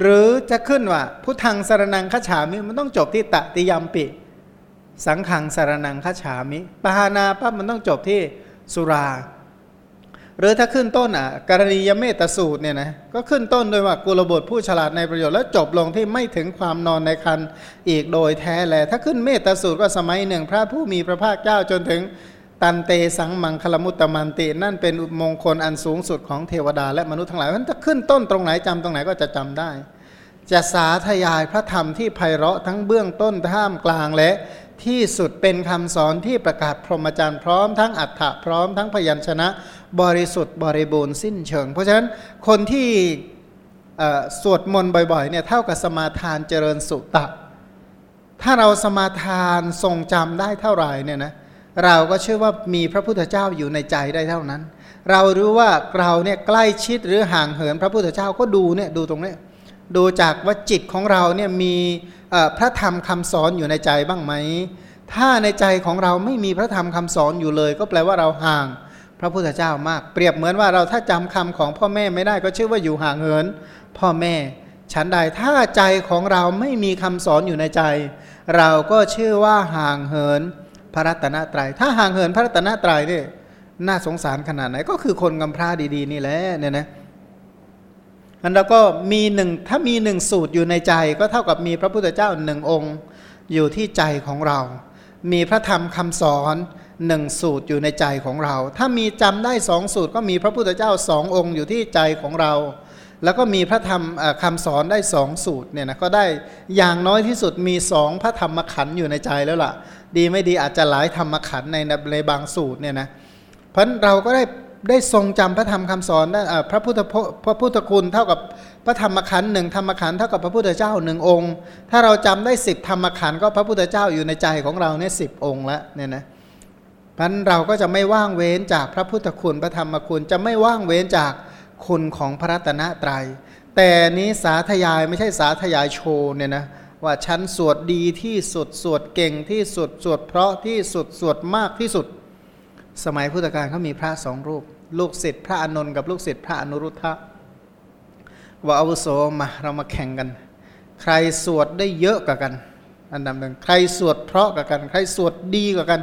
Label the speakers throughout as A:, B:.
A: หรือจะขึ้นว่า พุทธังสารนังคฉามิ มันต้องจบที่ตติยมปิ สังขังสารนังคฉามิปหานาปั๊บมันต้องจบที่สุรา หรือถ้าขึ้นต้นอะกรณียเมตสูตรเนี่ยนะก็ขึ้นต้นโดยว่ากุลบุตรผู้ฉลาดในประโยชน์แล้วจบลงที่ไม่ถึงความนอนในคันอีกโดยแท้แลถ้าขึ้นเมตสูตรก็สมัยหนึ่ง พระผู้มีพระภาคเจ้าจนถึง ตันเตสังมังคลมุตตมันติ นั่นเป็นมงคลอันสูงสุดของเทวดาและมนุษย์ทั้งหลายเพราะถ้าขึ้นต้นตรงไหนจำตรงไหนก็จะจำได้ จะสาธยายพระธรรมที่ไพเราะทั้งเบื้องต้นท่ามกลางและที่สุดเป็นคำสอนที่ประกาศพรหมจรรย์พร้อมทั้งอัฏฐะพร้อมทั้งพยัญชนะ บริสุทธิ์บริบูรณ์สิ้นเชิง เพราะฉะนั้นคนที่สวดมนต์บ่อยๆเนี่ยเท่ากับสมาทานเจริญสุตะ ถ้าเราสมาทานทรงจำได้เท่าไหร่เนี่ยนะเเราก็เชื่อว่ามีพระพุทธเจ้าอยู่ในใจได้เท่านั้น เรารู้ว่าเราเนี่ยใกล้ชิดหรือห่างเหินพระพุทธเจ้าก็ดูเนี่ยดูตรงนี้ดูจากว่าจิตของเราเนี่ยมีพระธรรมคำสอนอยู่ในใจบ้างไหมถ้าในใจของเราไม่มีพระธรรมคำสอนอยู่เลย ก็แปลว่าเราห่างพระพุทธเจ้ามาก เปรียบเหมือนว่าเราถ้าจำคำของพ่อแม่ไม่ได้ก็ชื่อว่าอยู่ห่างเหิน พ่อแม่ฉันใดถ้าใจของเราไม่มีคำสอนอยู่ในใจ เราก็ชื่อว่าห่างเหิน พระรัตนตรยัย ถ้าห่างเหินพระรัตนตรัยนี่น่าสงสารขนาดไหน ก็คือคนกำพร้าดีๆ นี่แหละเนี่ยนะอันเราก็มีหนึ่งถ้ามีหนึ่งสูตรอยู่ในใจ ก็เท่ากับมีพระพุทธเจ้าหนึ่งองค์อยู่ที่ใจของเรา มีพระธรรมคำสอนหนึ่งสูตรอยู่ในใจของเรา ถ้ามีจำได้สองสูตรก็มีพระพุทธเจ้าสององค์อยู่ที่ใจของเรา แล้วก็มีพระธรรมคำสอนได้สองสูตรเนี่ยนะก็ได้อย่างน้อยที่สุดมีสองพระธรรมขันธ์อยู่ในใจแล้วล่ะ ดีไม่ดีอาจจะหลายธรรมขันธ์ในในบางสูตรเนี่ยนะเพราะเราก็ได้ได้ทรงจำพระธรรมคำสอนได้พระพุทธพระพุทธคุณเท่ากับพระธรรมขันธ์หนึ่งธรรมขันธ์เท่ากับพระพุทธเจ้าหนึ่งองค์ ถ้าเราจำได้สิบธรรมขันธ์ก็พระพุทธเจ้าอยู่ในใจของเราเนี่ยสิบองค์ล้วเนี่ยนะพันเราก็จะไม่ว่างเว้นจากพระพุทธคุณพระธรรมคุณจะไม่ว่างเว้นจาก คุณของพระรัตนตรยัย แต่นี้สาธยายไม่ใช่สาธยายโชว์เนี่ยนะว่าฉันสวดดีที่สุดสวดเก่งที่สุดสวดเพราะที่สุดสวดมากที่สุด สมัยพุทธกาลเขามีพระสองรูป ลูกศิษย์พระอนนท์กับลูกศิษย์พระอนุรุทธะว่าอาวุโสมาเรามาแข่งกัน ใครสวดได้เยอะกว่ากัน อันดับหนึ่งใครสวดเพราะกว่ากัน ใครสวดดีกว่ากัน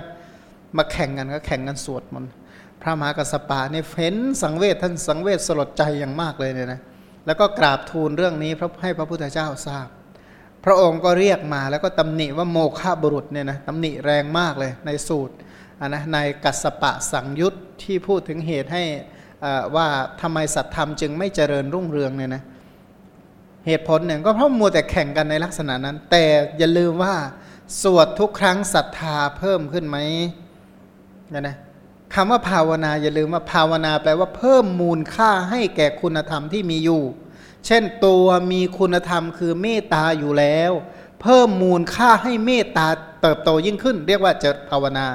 A: มาแข่งกันก็แข่งกันสวดมัน ระมหากัสปะเนี่ยเห็นสังเวชท่านสังเวชสลดใจอย่างมากเลยเนี่ยนะแล้วก็กราบทูลเรื่องนี้พระให้พระพุทธเจ้าทราบ พระองค์ก็เรียกมาแล้วก็ตำหนิว่าโมฆะบุรุษเนี่ยนะตำหนิแรงมากเลยในสูตรนนะในกัสปะสังยุตที่พูดถึงเหตุให้ว่าทำไมสัตธรรมจึงไม่เจริญรุ่งเรืองเนี่ยนะเหตุผลหนึ่งก็เพราะมัวแต่แข่งกันในลักษณะนั้น แต่อย่าลืมว่าสวดทุกครั้งศรัทธาเพิ่มขึ้นไหมนะนะ คำว่าภาวนาอย่าลืมว่าภาวนาแปลว่าเพิ่มมูลค่าให้แก่คุณธรรมที่มีอยู่ เช่นตัวมีคุณธรรมคือเมตตาอยู่แล้ว เพิ่มมูลค่าให้เมตตาเติบโตยิ่งขึ้น เรียกว่าเจริญภาวนา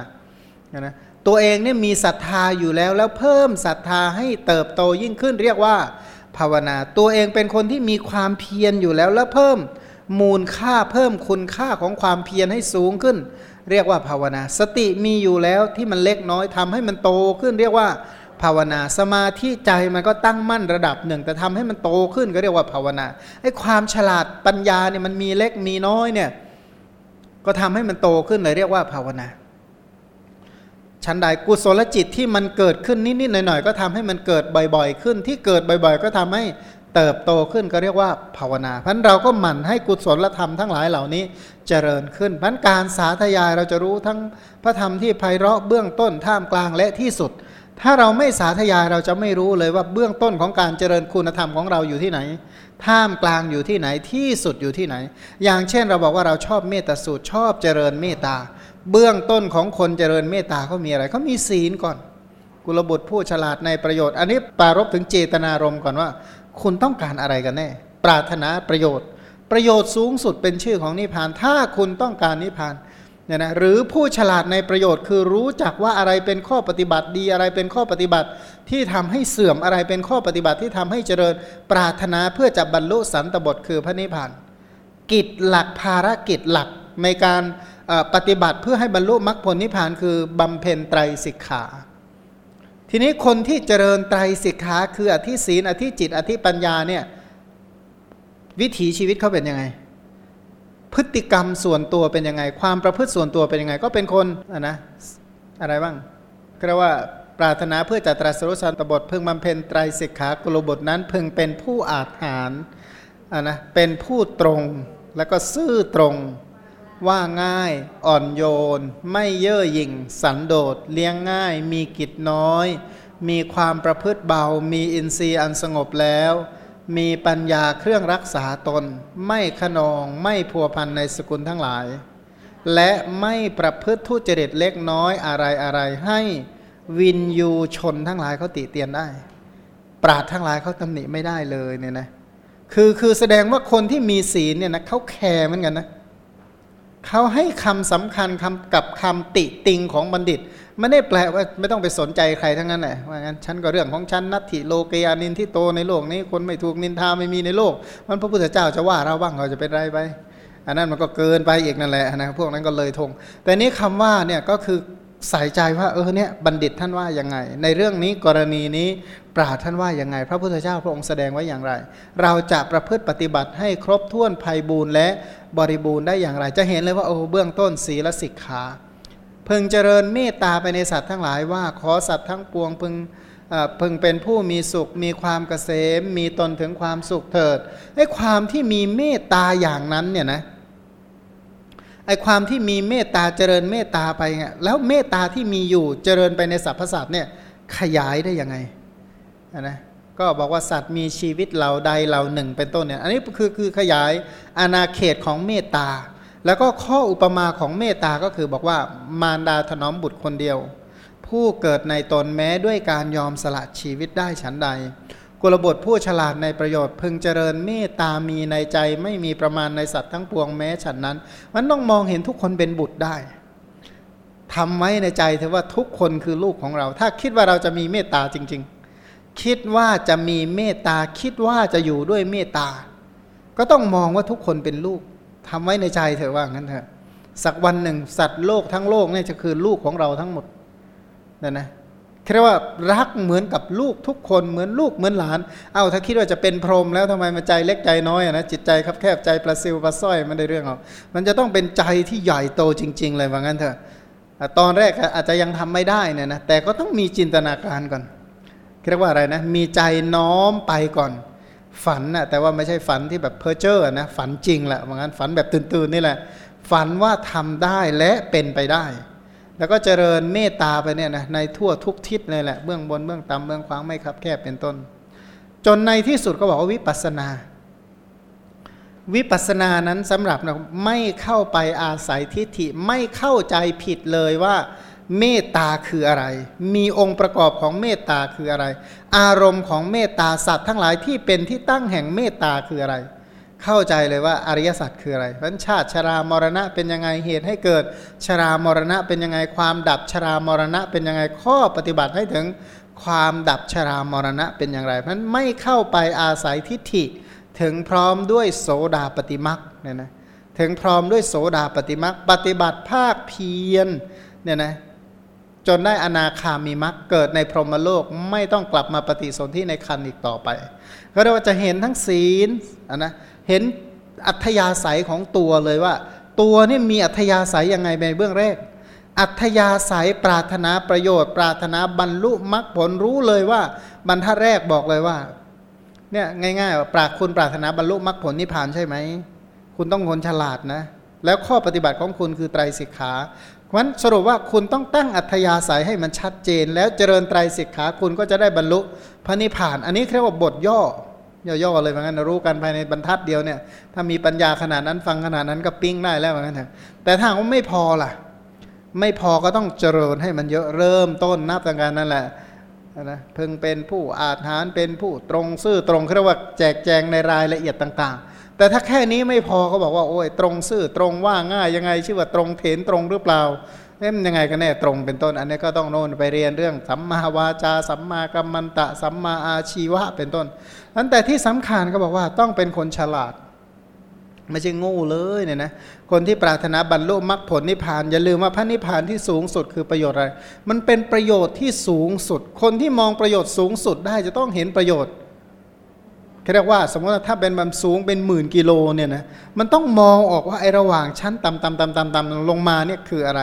A: นะตัวเองเนี่ยมีศรัทธาอยู่แล้วแล้วเพิ่มศรัทธาให้เติบโตยิ่งขึ้น เรียกว่าภาวนา ตัวเองเป็นคนที่มีความเพียรอยู่แล้วแล้วเพิ่มมูลค่าเพิ่มคุณค่าของความเพียรให้สูงขึ้น เรียกว่าภาวนา สติมีอยู่แล้วที่มันเล็กน้อยทำให้มันโตขึ้นเรียกว่าภาวนา สมาธิใจมันก็ตั้งมั่นระดับหนึ่ง แต่ทำให้มันโตขึ้นก็เรียกว่าภาวนาไอ้ความฉลาดปัญญาเนี่ยมันมีเล็กมีน้อยเนี่ยก็ทำให้มันโตขึ้นเลยเรียกว่าภาวนาชั้นใดกุศลจิตที่มันเกิดขึ้นนิดๆหน่อยๆ ก็ทำให้มันเกิดบ่อย ๆ ขึ้นที่เกิดบ่อย ๆ ก็ทำให้ เติบโตขึ้นก็เรียกว่าภาวนาพราะเราก็หมั่นให้กุศลธรรมทั้งหลายเหล่านี้เจริญขึ้นพราะการสาธยายเราจะรู้ทั้งพระธรรมที่ไพเราะเบื้องต้นท่ามกลางและที่สุด ถ้าเราไม่สาธยายเราจะไม่รู้เลยว่าเบื้องต้นของการเจริญคุณธรรมของเราอยู่ที่ไหน ท่ามกลางอยู่ที่ไหนที่สุดอยู่ที่ไหน อย่างเช่นเราบอกว่าเราชอบเมตตาสูตรชอบเจริญเมตตา เบื้องต้นของคนเจริญเมตตาเขามีอะไรเขามีศีลก่อน กุลบุตรผู้ฉลาดในประโยชน์ อันนี้ปารบถึงเจตนารมณ์ก่อนว่า คุณต้องการอะไรกันแน่ ปรารถนาประโยชน์ ประโยชน์สูงสุดเป็นชื่อของนิพพาน ถ้าคุณต้องการนิพพานเนี่ยนะหรือผู้ฉลาดในประโยชน์ คือรู้จักว่าอะไรเป็นข้อปฏิบัติดีอะไรเป็นข้อปฏิบัติที่ทำให้เสื่อมอะไรเป็นข้อปฏิบัติที่ทำให้เจริญ ปรารถนาเพื่อจะบรรลุสันตบทคือพระนิพพาน กิจหลักภารกิจหลักในการปฏิบัติเพื่อให้บรรลุมรรคผลนิพพานคือบำเพ็ญไตรสิกขา ทีนี้คนที่เจริญไตรสิกขาคืออธิศีนอธิจิต อธิปัญญาเนี่ยวิถีชีวิตเขาเป็นยังไง พฤติกรรมส่วนตัวเป็นยังไง ความประพฤติส่วนตัวเป็นยังไง ก็เป็นคนอะนะอะไรบ้างก็เรียกว่าปรารถนาเพื่อจัตรัสรุสันตบทเพิ่งบำเพ็ญไตรสิกขากุลบทนั้นเพิ่งเป็นผู้อาถรรอะนะเป็นผู้ตรงแล้วก็ซื่อตรง ว่าง่ายอ่อนโยน ไม่เย่อหยิ่ง สันโดษเลี้ยงง่าย มีกิจน้อย มีความประพฤติเบา มีอินทรีย์อันสงบแล้ว มีปัญญาเครื่องรักษาตน ไม่ขนองไม่พัวพันในสกุลทั้งหลาย และไม่ประพฤติทุจริตเล็กน้อยอะไรอะไรให้วินยูชนทั้งหลายเขาติเตียนได้ ปราดทั้งหลายเขาตำหนิไม่ได้เลยเนี่ยนะคือคือแสดงว่าคนที่มีศีลเนี่ยนะเขาแคร์เหมือนกันนะเเขาให้คำสำคัญคำกับคำติติงของบัณฑิต ไม่ได้แปลว่าไม่ต้องไปสนใจใครทั้งนั้นแหละว่างั้นฉันก็เรื่องของฉันนัตถิโลเกยานินที่โตในโลกนี้คนไม่ถูกนินทาไม่มีในโลก มันพระพุทธเจ้าจะว่าเราบ้างเราจะเป็นไรไปอันนั้นมันก็เกินไปอีกนั่นแหละนะพวกนั้นก็เลยทง แต่นี้คำว่าเนี่ยก็คือ ใส่ใจว่าเออเนี่ยบัณฑิตท่านว่ายังไง ในเรื่องนี้กรณีนี้ปราท่านว่ายังไง พระพุทธเจ้าพระองค์แสดงไว้อย่างไร เราจะประพฤติปฏิบัติให้ครบถ้วนภัยบูรณ์และบริบูรณ์ได้อย่างไร จะเห็นเลยว่าโอ้เบื้องต้นศีลสิกขาพึงเจริญเมตตาไปในสัตว์ทั้งหลายว่าขอสัตว์ทั้งปวงพึงพึงเป็นผู้มีสุข มีความเกษม มีตนถึงความสุขเถิดไอ้ความที่มีเมตตาอย่างนั้นเนี่ยนะไอ ความที่มีเมตตาเจริญเมตตาไปเงี้ยแล้วเมตตาที่มีอยู่เจริญไปในสรรพสัตว์เนี่ยขยายได้ยังไงนะก็บอกว่าสัตว์มีชีวิตเหล่าใดเหล่าหนึ่งเป็นต้นเนี่ยอันนี้คือคือขยายอาณาเขตของเมตตา แล้วก็ข้ออุปมาของเมตตาก็คือบอกว่ามารดาถนอมบุตรคนเดียว ผู้เกิดในตนแม้ด้วยการยอมสละชีวิตได้ฉันใด กุลบทผู้ฉลาดในประโยชน์พึงเจริญเมตตามีในใจไม่มีประมาณในสัตว์ทั้งปวงแม้ฉันนั้น มันต้องมองเห็นทุกคนเป็นบุตรได้ทำไว้ในใจเถอะว่าทุกคนคือลูกของเรา ถ้าคิดว่าเราจะมีเมตตาจริง ๆ คิดว่าจะมีเมตตาคิดว่าจะอยู่ด้วยเมตตา ก็ต้องมองว่าทุกคนเป็นลูกทำไว้ในใจเถอะว่างั้นเถอะสักวันหนึ่งสัตว์โลกทั้งโลกนี่จะคือลูกของเราทั้งหมดนั่นนะ เรียกว่ารักเหมือนกับลูกทุกคนเหมือนลูกเหมือนหลาน เอาถ้าคิดว่าจะเป็นพรหมแล้วทำไมมาใจเล็กใจน้อยนะจิตใจครับแคบใจปลาซิวปลาสร้อยมันได้เรื่องหรอกมันจะต้องเป็นใจที่ใหญ่โตจริง ๆ เลยว่างั้นเถอะตอนแรกอาจจะยังทำไม่ได้เนี่ยนะแต่ก็ต้องมีจินตนาการก่อนเรียกว่าอะไรนะมีใจน้อมไปก่อน ฝันนะแต่ว่าไม่ใช่ฝันที่แบบเพ้อเจ้อนะฝันจริงแหละว่างั้นฝันแบบตื่นๆนี่แหละ ฝันว่าทำได้และเป็นไปได้ แล้วก็เจริญเมตตาไปเนี่ยนะในทั่วทุกทิศเลยแหละเบื้องบนเบื้องต่ำเบื้องขวางไม่คับแคบเป็นต้น จนในที่สุดก็บอกว่าวิปัสนา วิปัสนานั้นสำหรับนะไม่เข้าไปอาศัยทิฏฐิไม่เข้าใจผิดเลยว่าเมตตาคืออะไร มีองค์ประกอบของเมตตาคืออะไร อารมณ์ของเมตตาสัตว์ทั้งหลายที่เป็นที่ตั้งแห่งเมตตาคืออะไร เข้าใจเลยว่าอริยสัจคืออะไรพันชาติชรามรณะเป็นยังไงเหตุให้เกิด ชรามรณะเป็นยังไงความดับชรามรณะเป็นยังไงข้อปฏิบัติให้ถึงความดับชรามรณะเป็นอย่างไรเพราะนั้นไม่เข้าไปอาศัยทิฏฐิถึงพร้อมด้วยโสดาปฏิมักเนี่ยนะถึงพร้อมด้วยโสดาปฏิมักปฏิบัติภาคเพียรเนี่ยนะจนได้อนาคามีมักเกิดในพรหมโลกไม่ต้องกลับมาปฏิสนธิในคันอีกต่อไป ก็เรียกว่าจะเห็นทั้งศีลนนะ เห็นอัธยาศัยของตัวเลยว่า ตัวนี่มีอัธยาศัยยังไงในเบื้องแรก อัธยาศัยปรารถนาประโยชน์ ปรารถนาบรรลุมรรคผลรู้เลยว่า บรรทัดแรกบอกเลยว่าเนี่ยง่ายๆว่าปราคุณปรารถนาบรรลุมรรคผลนิพพานใช่ไหมคุณต้องคนฉลาดนะ แล้วข้อปฏิบัติของคุณคือไตรสิกขาเพราะฉะนั้นสรุปว่าคุณต้องตั้งอัธยาศัยให้มันชัดเจน แล้วเจริญไตรสิกขาคุณก็จะได้บรรลุพระนิพพาน อันนี้เรียกว่าบทย่อ ย่อๆเลยเหมือนกันรู้กันภายในบรรทัดเดียวเนี่ย ถ้ามีปัญญาขนาดนั้นฟังขนาดนั้นก็ปิ้งได้แล้วเหมือนกันแต่ถ้าว่าไม่พอล่ะ ไม่พอก็ต้องเจริญให้มันเยอะเริ่มต้นนับตั้งแต่นั่นแหละนะเพิ่งเป็นผู้อาถานเป็นผู้ตรงซื่อตรงเรียกว่าแจกแจงในรายละเอียดต่าง ๆ แต่ถ้าแค่นี้ไม่พอก็บอกว่าโอ้ยตรงซื่อตรงว่าง่ายยังไง ชื่อว่าตรงเถนตรงหรือเปล่า เอ๊ะยังไงกันแน่ตรงเป็นต้น อันนี้ก็ต้องโน่นไปเรียนเรื่องสัมมาวาจาสัมมากัมมันตะสัมมาอาชีวะเป็นต้นนั้นแต่ที่สำคัญก็บอกว่าต้องเป็นคนฉลาด ไม่ใช่งูเลยเนี่ยนะคนที่ปรารถนาบรรลุมรรคผลนิพพานอย่าลืมว่าพระนิพพานที่สูงสุดคือประโยชน์อะไร มันเป็นประโยชน์ที่สูงสุด คนที่มองประโยชน์สูงสุดได้จะต้องเห็นประโยชน์เรียกว่าสมมติถ้าเป็นแบบสูงเป็นหมื่นกิโลเนี่ยนะมันต้องมองออกว่าไอระหว่างชั้นต่ำต่ำต่ำต่ำต่ำลงมาเนี่ยคืออะไร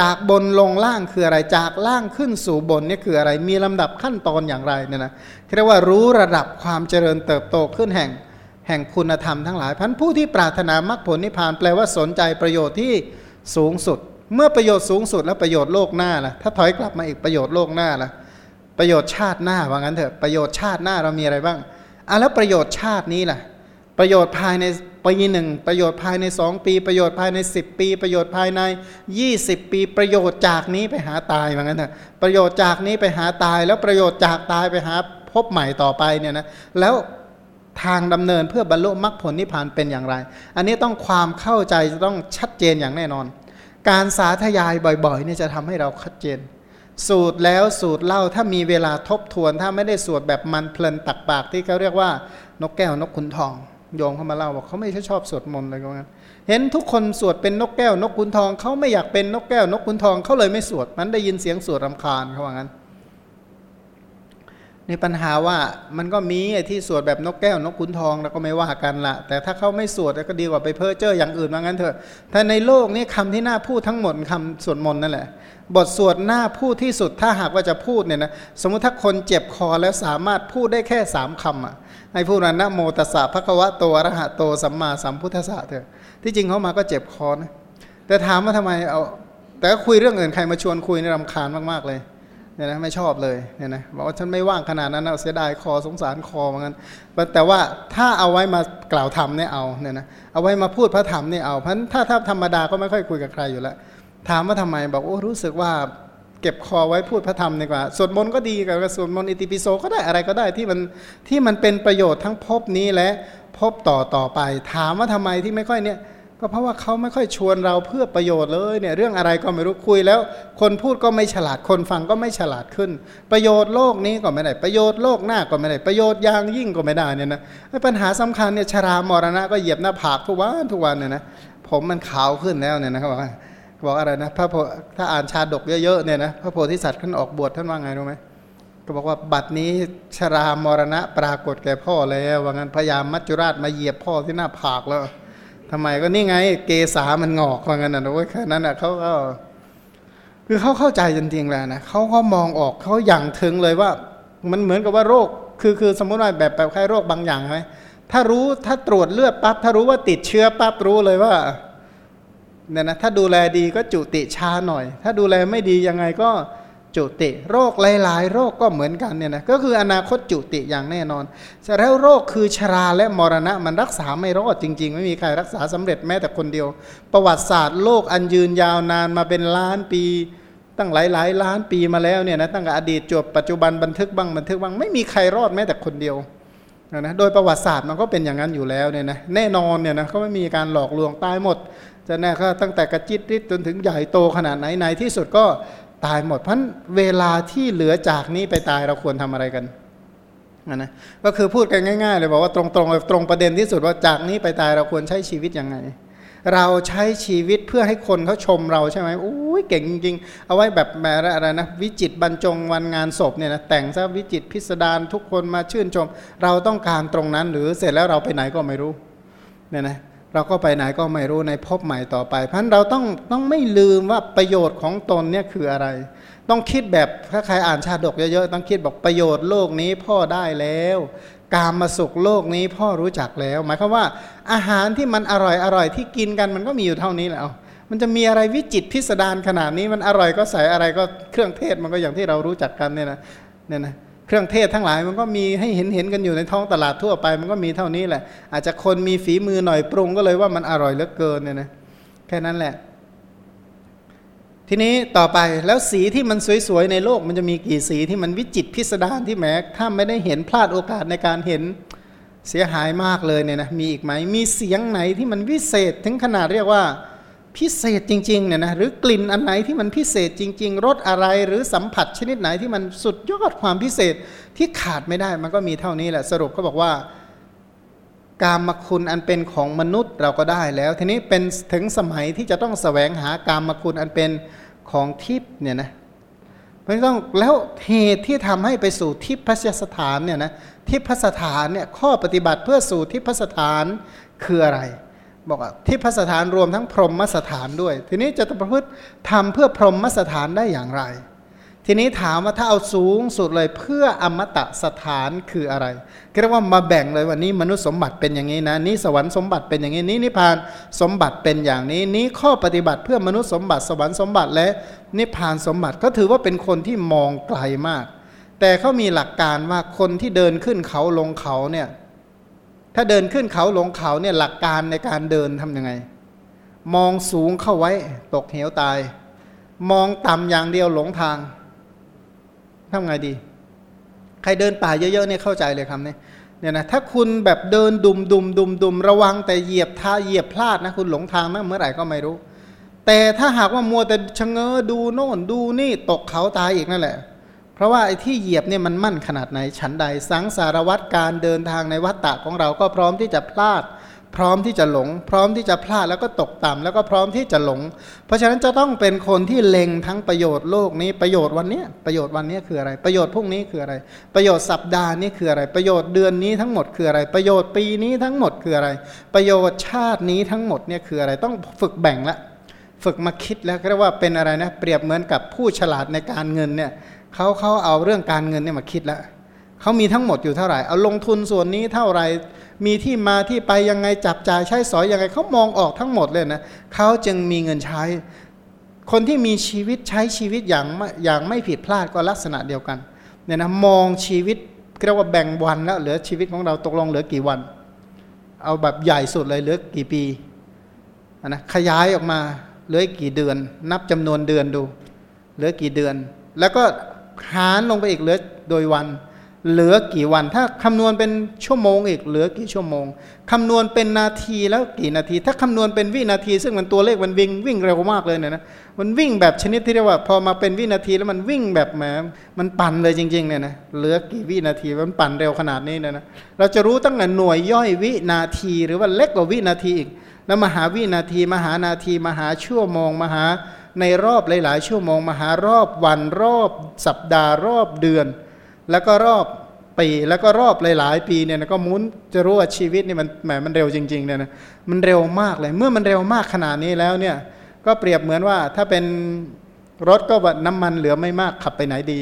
A: จากบนลงล่างคืออะไรจากล่างขึ้นสู่บนนี่คืออะไร มีลำดับขั้นตอนอย่างไรเนี่ยนะเรียกว่ารู้ระดับความเจริญเติบโตขึ้นแห่งแห่งคุณธรรมทั้งหลายพันผู้ที่ปรารถนามรรคผลนิพพานแปลว่าสนใจประโยชน์ที่สูงสุด เมื่อประโยชน์สูงสุดแล้วประโยชน์โลกหน้าล่ะถ้าถอยกลับมาอีกประโยชน์โลกหน้าล่ะประโยชน์ชาติหน้าว่างั้นเถอะประโยชน์ชาติหน้าเรามีอะไรบ้างอะแล้วประโยชน์ชาตินี้ล่ะ ประโยชน์ภายในปีหนึ่งประโยชน์ภายในสองปี ประโยชน์ภายใน 10 ปี ประโยชน์ภายใน 20 ปีประโยชน์จากนี้ไปหาตายว่างั้นเถอะประโยชน์จากนี้ไปหาตาย แล้วประโยชน์จากตายไปหาพบใหม่ต่อไปเนี่ยนะแล้วทางดำเนินเพื่อบรรลุมรรคผลนิพพานเป็นอย่างไร อันนี้ต้องความเข้าใจจะต้องชัดเจนอย่างแน่นอน การสาธยายบ่อยๆเนี่ยจะทำให้เราชัดเจน สูตรแล้วสูตรเล่าถ้ามีเวลาทบทวน ถ้าไม่ได้สวดแบบมันเพลินตักปากที่เขาเรียกว่านกแก้วนกขุนทอง โยงเขามาเล่าบอกเขาไม่ใช่ชอบสวดมนต์เลยกันเห็นทุกคนสวดเป็นนกแก้วนกขุนทองเขาไม่อยากเป็นนกแก้วนกขุนทองเขาเลยไม่สวดมันได้ยินเสียงสวดรำคาญเขาว่างั้นนี่ปัญหาว่ามันก็มีไอ้ที่สวดแบบนกแก้วนกขุนทองเราก็ไม่ว่ากันละแต่ถ้าเขาไม่สวดก็ดีกว่าไปเพ้อเจ้ออย่างอื่นว่างั้นเถอะถ้าในโลกนี้คำที่น่าพูดทั้งหมดคำสวดมนต์นั่นแหละ บทสวดหน้าพูดที่สุดถ้าหากว่าจะพูดเนี่ยนะสมมติถ้าคนเจ็บคอแล้วสามารถพูดได้แค่สามคำอะ ให้พูดว่านะโมตัสสะภะคะวะโตอรหะโตสัมมาสัมพุทธัสสะเถอะที่จริงเขามาก็เจ็บคอนะแต่ถามว่าทำไมเอาแต่ก็คุยเรื่องอื่นใครมาชวนคุยนี่รำคาญมากๆเลยเนี่ยนะไม่ชอบเลยเนี่ยนะบอกว่าฉันไม่ว่างขนาดนั้นเสียดายคอสงสารคอเหมือนกันแต่ว่าถ้าเอาไว้มากล่าวธรรมเนี่ยเอาเนี่ยนะเอาไว้มาพูดพระธรรมเนี่ยเอาเพราะถ้าถ้าธรรมดาก็ไม่ค่อยคุยกับใครอยู่แล้วถามว่าทำไมบอกโอ้รู้สึกว่า เก็บคอไว้พูดพระธรรมดีกว่าสวดมนต์ก็ดีกับสวดมนต์อิติปิโสก็ได้อะไรก็ได้ที่มันที่มันเป็นประโยชน์ทั้งพบนี้และพบต่อต่อไป ถามว่าทำไมที่ไม่ค่อยเนี่ย ก็เพราะว่าเขาไม่ค่อยชวนเราเพื่อประโยชน์เลยเนี่ยเรื่องอะไรก็ไม่รู้คุยแล้ว คนพูดก็ไม่ฉลาดคนฟังก็ไม่ฉลาดขึ้น ประโยชน์โลกนี้ก็ไม่ได้ประโยชน์โลกหน้าก็ไม่ได้ประโยชน์อย่างยิ่งก็ไม่ได้เนี่ยนะปัญหาสำคัญเนี่ยชรามรณะก็เหยียบหน้าผากทุกวันทุกวันเนี่ยนะผมมันขาวขึ้นแล้วเนี่ยนะครับว่า บอกอะไรนะพระโพถ้าอ่านชาดกเยอะๆเนี่ยนะพระโพธิสัตว์ท่านออกบวชท่านว่าไงรู้ไหมก็บอกว่าบัดนี้ชรามรณะปรากฏแก่พ่อแล้วว่างั้นพยายามมัจจุราชมาเหยียบพ่อที่หน้าผากแล้วทำไมก็นี่ไงเกษามันงอกว่างั้นนะโอ้ยแค่นั้นอะเขาก็คือเขาเข้าใจจริงๆแล้วนะเขาก็มองออกเขาอย่างถึงเลยว่า มันเหมือนกับว่าโรค คือคือสมมติว่าแบบแบบไข้โรคบางอย่างใช่ไหมถ้ารู้ถ้าตรวจเลือดปั๊บถ้ารู้ว่าติดเชื้อปั๊บรู้เลยว่า เนี่ยนะถ้าดูแลดีก็จุติช้าหน่อย ถ้าดูแลไม่ดียังไงก็จุติโรคหลาย ๆ โรคก็เหมือนกันเนี่ยนะก็คืออนาคตจุติอย่างแน่นอนแต่แล้วโรคคือชราและมรณะมันรักษาไม่รอดจริง ๆ ไม่มีใครรักษาสำเร็จแม้แต่คนเดียว ประวัติศาสตร์โลกอันยืนยาวนานมาเป็นล้านปี ตั้งหลายหลายล้านปีมาแล้วเนี่ยนะตั้งแต่อดีตจวบปัจจุบันบันทึกบ้างบันทึกบ้างไม่มีใครรอดแม้แต่คนเดียวนะโดยประวัติศาสตร์มันก็เป็นอย่างนั้นอยู่แล้วเนี่ยนะแน่นอนเนี่ยนะก็ไม่มีการหลอกลวงตายหมด จะแน่ก็ตั้งแต่กระจิตริดจนถึงใหญ่โตขนาดไหนในที่สุดก็ตายหมดเพราะเวลาที่เหลือจากนี้ไปตายเราควรทำอะไรกันนะก็คือพูดกันง่าย ๆ เลยบอกว่าตรงๆตรงประเด็นที่สุดว่าจากนี้ไปตายเราควรใช้ชีวิตยังไง เราใช้ชีวิตเพื่อให้คนเขาชมเราใช่ไหมโอ้ยเก่งจริงๆ เอาไว้แบบแอะไรนะวิจิตบรรจงวันงานศพเนี่ยนะแต่งซะวิจิตพิสดารทุกคนมาชื่นชม เราต้องการตรงนั้นหรือเสร็จแล้วเราไปไหนก็ไม่รู้เนี่ยนะ เราก็ไปไหนก็ไม่รู้ในพบใหม่ต่อไป เพราะเราต้องต้องไม่ลืมว่าประโยชน์ของตนเนี่ยคืออะไร ต้องคิดแบบถ้าใครอ่านชาดกเยอะๆต้องคิดบอกประโยชน์โลกนี้พ่อได้แล้ว การมาสุขโลกนี้พ่อรู้จักแล้ว หมายความว่าอาหารที่มันอร่อยอร่อยที่กินกันมันก็มีอยู่เท่านี้แหละมันจะมีอะไรวิจิตพิสดารขนาดนี้มันอร่อยก็ใส่อะไรก็เครื่องเทศมันก็อย่างที่เรารู้จักกันเนี่ยนะเนี่ยนะ เครื่องเทศทั้งหลายมันก็มีให้เห็นเห็นกันอยู่ในท้องตลาดทั่วไป มันก็มีเท่านี้แหละ อาจจะคนมีฝีมือหน่อยปรุงก็เลยว่ามันอร่อยเหลือเกินเนี่ยนะแค่นั้นแหละ ทีนี้ต่อไปแล้วสีที่มันสวยๆในโลกมันจะมีกี่สีที่มันวิจิตพิสดารที่แม้ถ้าไม่ได้เห็นพลาดโอกาสในการเห็นเสียหายมากเลยเนี่ยนะมีอีกไหมมีเสียงไหนที่มันวิเศษถึงขนาดเรียกว่า พิเศษจริงๆเนี่ยนะหรือกลิ่นอันไหนที่มันพิเศษจริง ๆรสอะไรหรือสัมผัสชนิดไหนที่มันสุดยอดความพิเศษที่ขาดไม่ได้มันก็มีเท่านี้แหละสรุปก็บอกว่า การมคุณอันเป็นของมนุษย์เราก็ได้แล้ว ทีนี้เป็นถึงสมัยที่จะต้องสแสวงหาการมคุณอันเป็นของทิพย์เนี่ยนะเพราะต้องแล้วเหตุที่ทำให้ไปสู่ทิพยสถานเนี่ยนะทิพสถานเนี่ยข้อปฏิบัติเพื่อสู่ทิพสถานคืออะไร บอกว่าทิพสถานรวมทั้งพรหมสถานด้วย ทีนี้จะประพฤติทำเพื่อพรหมสถานได้อย่างไร ทีนี้ถามว่าถ้าเอาสูงสุดเลยเพื่ออมตะสถานคืออะไรเรียกว่ามาแบ่งเลยวันนี้มนุษย์สมบัติเป็นอย่างนี้นะนี้สวรรค์สมบัติเป็นอย่างนี้นี้นิพพานสมบัติเป็นอย่างนี้ นี้ข้อปฏิบัติเพื่อมนุษย์สมบัติสวรรค์สมบัติและนิพพานสมบัติก็ถือว่าเป็นคนที่มองไกลมาก แต่เขามีหลักการว่าคนที่เดินขึ้นเขาลงเขาเนี่ย ถ้าเดินขึ้นเขาลงเขาเนี่ยหลักการในการเดินทํำยังไง มองสูงเข้าไว้ตกเหวตาย มองต่ำอย่างเดียวหลงทางทำไงดี ใครเดินป่าเยอะๆเนี่ยเข้าใจเลยคำนี้เนี่ยนะถ้าคุณแบบเดินดุมดุมดุมดุมระวังแต่เหยียบท่าเหยียบพลาดนะคุณหลงทางนะเมื่อไหร่ก็ไม่รู้ แต่ถ้าหากว่ามัวแต่ชะเง้อดูโน่นดูนี่ตกเขาตายอีกนั่นแหละ ราะว่าไอ้ที่เหยียบเนี่ยมันมั่นขนาดไหนฉันใด สังสารวัตรการเดินทางในวัฏฏะของเราก็พร้อมที่จะพลาด พร้อมที่จะหลง พร้อมที่จะพลาดแล้วก็ตกต่ำแล้วก็พร้อมที่จะหลง เพราะฉะนั้นจะต้องเป็นคนที่เล็งทั้งประโยชน์โลกนี้ประโยชน์วันนี้ประโยชน์วันนี้คืออะไร ประโยชน์พรุ่งนี้คืออะไร ประโยชน์สัปดาห์นี้คืออะไร ประโยชน์เดือนนี้ทั้งหมดคืออะไร ประโยชน์ปีนี้ทั้งหมดคืออะไร ประโยชน์ชาตินี้ทั้งหมดเนี่ยคืออะไรต้องฝึกแบ่งละ ฝึกมาคิดแล้วเรียกว่าเป็นอะไรนะเปรียบเหมือนกับผู้ฉลาดในการเงินเนี่ย เขาเขาเอาเรื่องการเงินเนี่ยมาคิดแล้วเขามีทั้งหมดอยู่เท่าไหร่เอาลงทุนส่วนนี้เท่าไหร่มีที่มาที่ไปยังไงจับจ่ายใช้สอยยังไงเขามองออกทั้งหมดเลยนะเขาจึงมีเงินใช้ คนที่มีชีวิตใช้ชีวิตอย่างอย่างไม่ผิดพลาดก็ลักษณะเดียวกันเนี่ยนะมองชีวิตเรียกว่าแบ่งวันแล้วเหลือชีวิตของเราตกลงเหลือกี่วัน เอาแบบใหญ่สุดเลยเหลือกี่ปีนะขยายออกมาเหลือกี่เดือน นับจำนวนเดือนดู เหลือกี่เดือน แล้วก็ หารลงไปอีกเหลือโดยวัน เหลือกี่วัน ถ้าคำนวณเป็นชั่วโมงอีกเหลือกี่ชั่วโมงคำนวณเป็นนาทีแล้วกี่นาที ถ้าคำนวณเป็นวินาที ซึ่งมันตัวเลขมันวิ่งวิ่งเร็วมากเลยเนี่ยนะมันวิ่งแบบชนิดที่เรียกว่า พอมาเป็นวินาทีแล้วมันวิ่งแบบแหมมันปั่นเลยจริงๆเนี่ยนะเหลือกี่วินาทีมันปั่นเร็วขนาดนี้เนี่ยนะเราจะรู้ตั้งแต่หน่วยย่อยวินาทีหรือว่าเล็กกว่าวินาทีอีกแล้วมหาวินาที มหานาที มหาชั่วโมง มหา ในรอบหลาย ๆ ชั่วโมงมหารอบวันรอบสัปดาห์รอบเดือน แล้วก็รอบปีแล้วก็รอบหลาย ๆ ปีเนี่ยก็มุนจะรู้ว่าชีวิตนี่มันแหมมันเร็วจริง ๆ เนี่ยนะมันเร็วมากเลย เมื่อมันเร็วมากขนาดนี้แล้วเนี่ยก็เปรียบเหมือนว่าถ้าเป็นรถก็บบน้ำมันเหลือไม่มากขับไปไหนดี